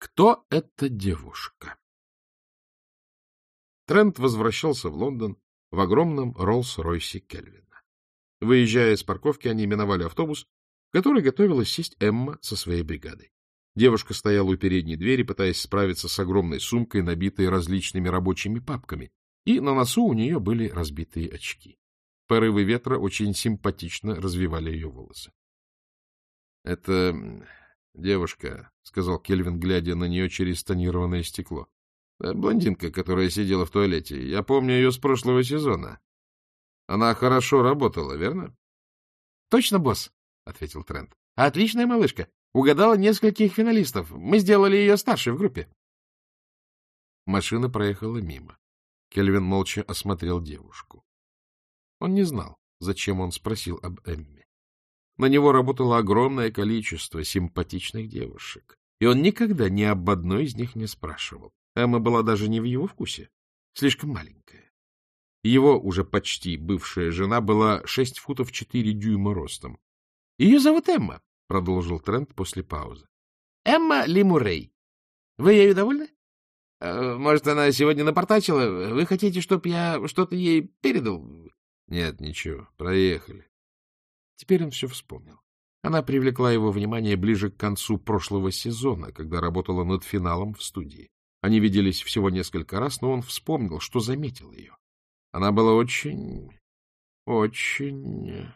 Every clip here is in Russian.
Кто эта девушка? Трент возвращался в Лондон в огромном Роллс-Ройсе Кельвина. Выезжая с парковки, они миновали автобус, в который готовилась сесть Эмма со своей бригадой. Девушка стояла у передней двери, пытаясь справиться с огромной сумкой, набитой различными рабочими папками, и на носу у нее были разбитые очки. Порывы ветра очень симпатично развивали ее волосы. — Это девушка, — сказал Кельвин, глядя на нее через тонированное стекло. Э, — Блондинка, которая сидела в туалете. Я помню ее с прошлого сезона. Она хорошо работала, верно? — Точно, босс, — ответил Трент. — Отличная малышка. Угадала нескольких финалистов. Мы сделали ее старшей в группе. Машина проехала мимо. Кельвин молча осмотрел девушку. Он не знал, зачем он спросил об Эмме. На него работало огромное количество симпатичных девушек, и он никогда ни об одной из них не спрашивал. Эмма была даже не в его вкусе, слишком маленькая. Его уже почти бывшая жена была шесть футов четыре дюйма ростом. — Ее зовут Эмма, — продолжил Трент после паузы. — Эмма Лимурей. Вы ею довольны? Э, может, она сегодня напортачила? Вы хотите, чтобы я что-то ей передал? — Нет, ничего, проехали. Теперь он все вспомнил. Она привлекла его внимание ближе к концу прошлого сезона, когда работала над финалом в студии. Они виделись всего несколько раз, но он вспомнил, что заметил ее. Она была очень... очень...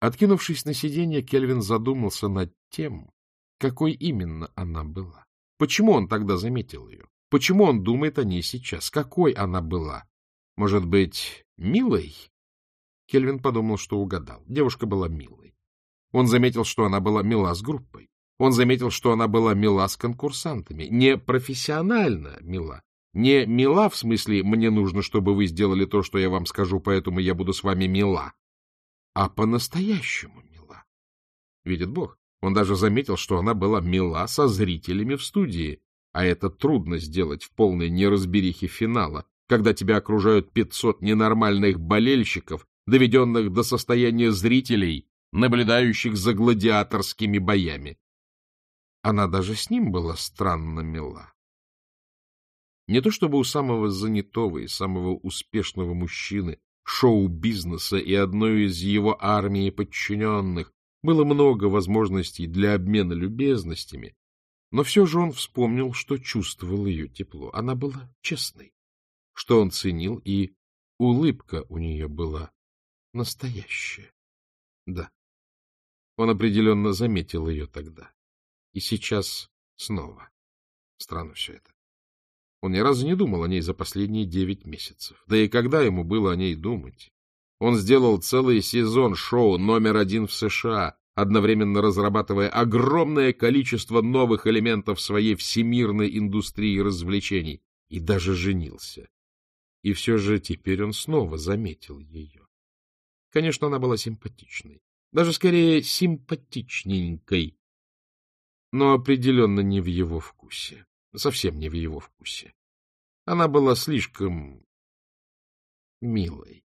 Откинувшись на сиденье, Кельвин задумался над тем, какой именно она была. Почему он тогда заметил ее? Почему он думает о ней сейчас? Какой она была? Может быть, милой? Кельвин подумал, что угадал. Девушка была милой. Он заметил, что она была мила с группой. Он заметил, что она была мила с конкурсантами. Не профессионально мила. Не мила в смысле «мне нужно, чтобы вы сделали то, что я вам скажу, поэтому я буду с вами мила», а по-настоящему мила. Видит Бог, он даже заметил, что она была мила со зрителями в студии, а это трудно сделать в полной неразберихе финала, когда тебя окружают пятьсот ненормальных болельщиков, доведенных до состояния зрителей, наблюдающих за гладиаторскими боями. Она даже с ним была странно мила. Не то чтобы у самого занятого и самого успешного мужчины шоу-бизнеса и одной из его армии подчиненных было много возможностей для обмена любезностями, но все же он вспомнил, что чувствовал ее тепло. Она была честной, что он ценил, и улыбка у нее была настоящее. Да, он определенно заметил ее тогда. И сейчас снова. Странно все это. Он ни разу не думал о ней за последние девять месяцев. Да и когда ему было о ней думать? Он сделал целый сезон шоу номер один в США, одновременно разрабатывая огромное количество новых элементов своей всемирной индустрии развлечений, и даже женился. И все же теперь он снова заметил ее. Конечно, она была симпатичной. Даже скорее симпатичненькой. Но определенно не в его вкусе. Совсем не в его вкусе. Она была слишком милой.